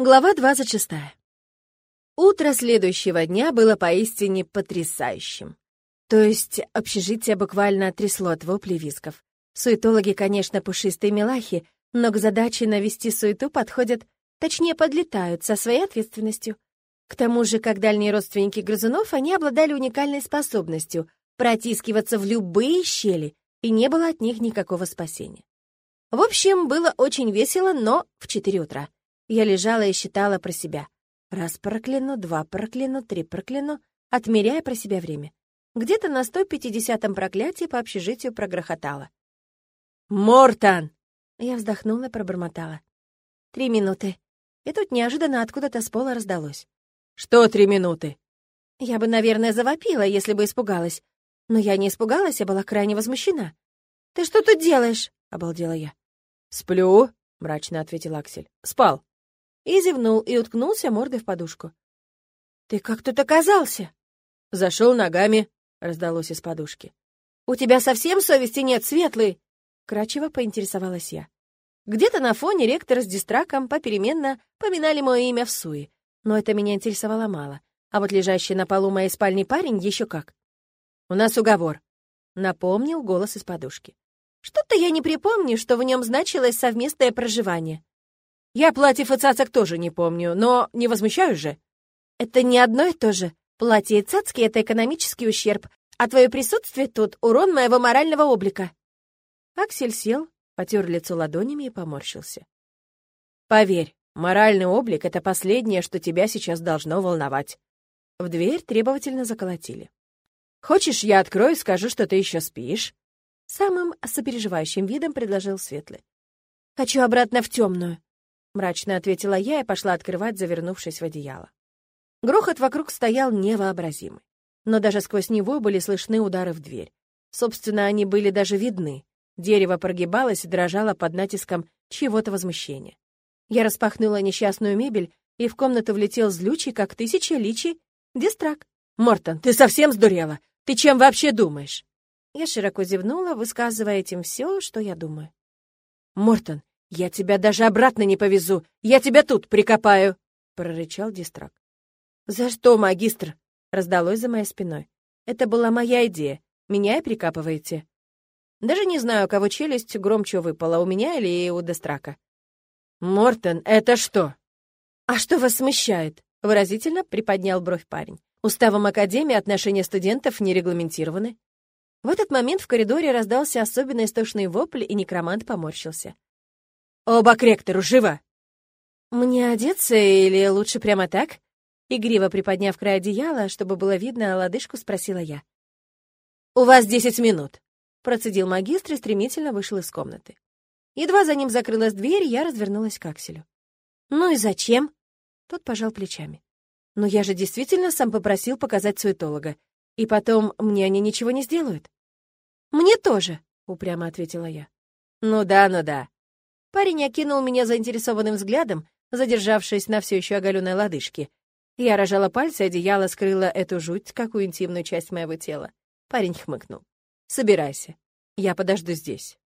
Глава 26. Утро следующего дня было поистине потрясающим. То есть общежитие буквально трясло от воплей визгов. Суетологи, конечно, пушистые милахи, но к задаче навести суету подходят, точнее, подлетают со своей ответственностью. К тому же, как дальние родственники грызунов, они обладали уникальной способностью протискиваться в любые щели, и не было от них никакого спасения. В общем, было очень весело, но в 4 утра. Я лежала и считала про себя. Раз прокляну, два прокляну, три прокляну, отмеряя про себя время. Где-то на 150-м проклятии по общежитию прогрохотало. «Мортан!» Я вздохнула и пробормотала. «Три минуты». И тут неожиданно откуда-то с пола раздалось. «Что три минуты?» Я бы, наверное, завопила, если бы испугалась. Но я не испугалась, я была крайне возмущена. «Ты что тут делаешь?» — обалдела я. «Сплю», — мрачно ответил Аксель. «Спал» и зевнул и уткнулся мордой в подушку. «Ты как тут оказался?» «Зашел ногами», — раздалось из подушки. «У тебя совсем совести нет, Светлый?» Крачево поинтересовалась я. Где-то на фоне ректор с дистраком попеременно поминали мое имя в суе, но это меня интересовало мало. А вот лежащий на полу моей спальни парень еще как. «У нас уговор», — напомнил голос из подушки. «Что-то я не припомню, что в нем значилось совместное проживание». Я платьев и цацок тоже не помню, но не возмущаюсь же. Это не одно и то же. Платье и цацки — это экономический ущерб, а твое присутствие тут — урон моего морального облика. Аксель сел, потер лицо ладонями и поморщился. Поверь, моральный облик — это последнее, что тебя сейчас должно волновать. В дверь требовательно заколотили. «Хочешь, я открою и скажу, что ты еще спишь?» Самым сопереживающим видом предложил Светлый. «Хочу обратно в темную», мрачно ответила я и пошла открывать, завернувшись в одеяло. Грохот вокруг стоял невообразимый, но даже сквозь него были слышны удары в дверь. Собственно, они были даже видны. Дерево прогибалось и дрожало под натиском чьего-то возмущения. Я распахнула несчастную мебель, и в комнату влетел злючий, как тысяча личий, дистрак. «Мортон, ты совсем сдурела? Ты чем вообще думаешь?» Я широко зевнула, высказывая этим все, что я думаю. «Мортон, «Я тебя даже обратно не повезу! Я тебя тут прикопаю!» — прорычал Дистрак. «За что, магистр?» — раздалось за моей спиной. «Это была моя идея. Меня и прикапываете». Даже не знаю, кого челюсть громче выпала, у меня или у Дестрака. «Мортон, это что?» «А что вас смущает?» — выразительно приподнял бровь парень. «Уставом Академии отношения студентов не регламентированы». В этот момент в коридоре раздался особенно истошный вопль, и некромант поморщился. «Оба к ректору, живо!» «Мне одеться или лучше прямо так?» Игриво приподняв край одеяла, чтобы было видно лодыжку, спросила я. «У вас десять минут», — процедил магистр и стремительно вышел из комнаты. Едва за ним закрылась дверь, я развернулась к Акселю. «Ну и зачем?» Тот пожал плечами. «Но я же действительно сам попросил показать суетолога. И потом мне они ничего не сделают». «Мне тоже», — упрямо ответила я. «Ну да, ну да», Парень окинул меня заинтересованным взглядом, задержавшись на все еще оголенной лодыжке. Я рожала пальцы, одеяло скрыло эту жуть, какую интимную часть моего тела. Парень хмыкнул. «Собирайся. Я подожду здесь».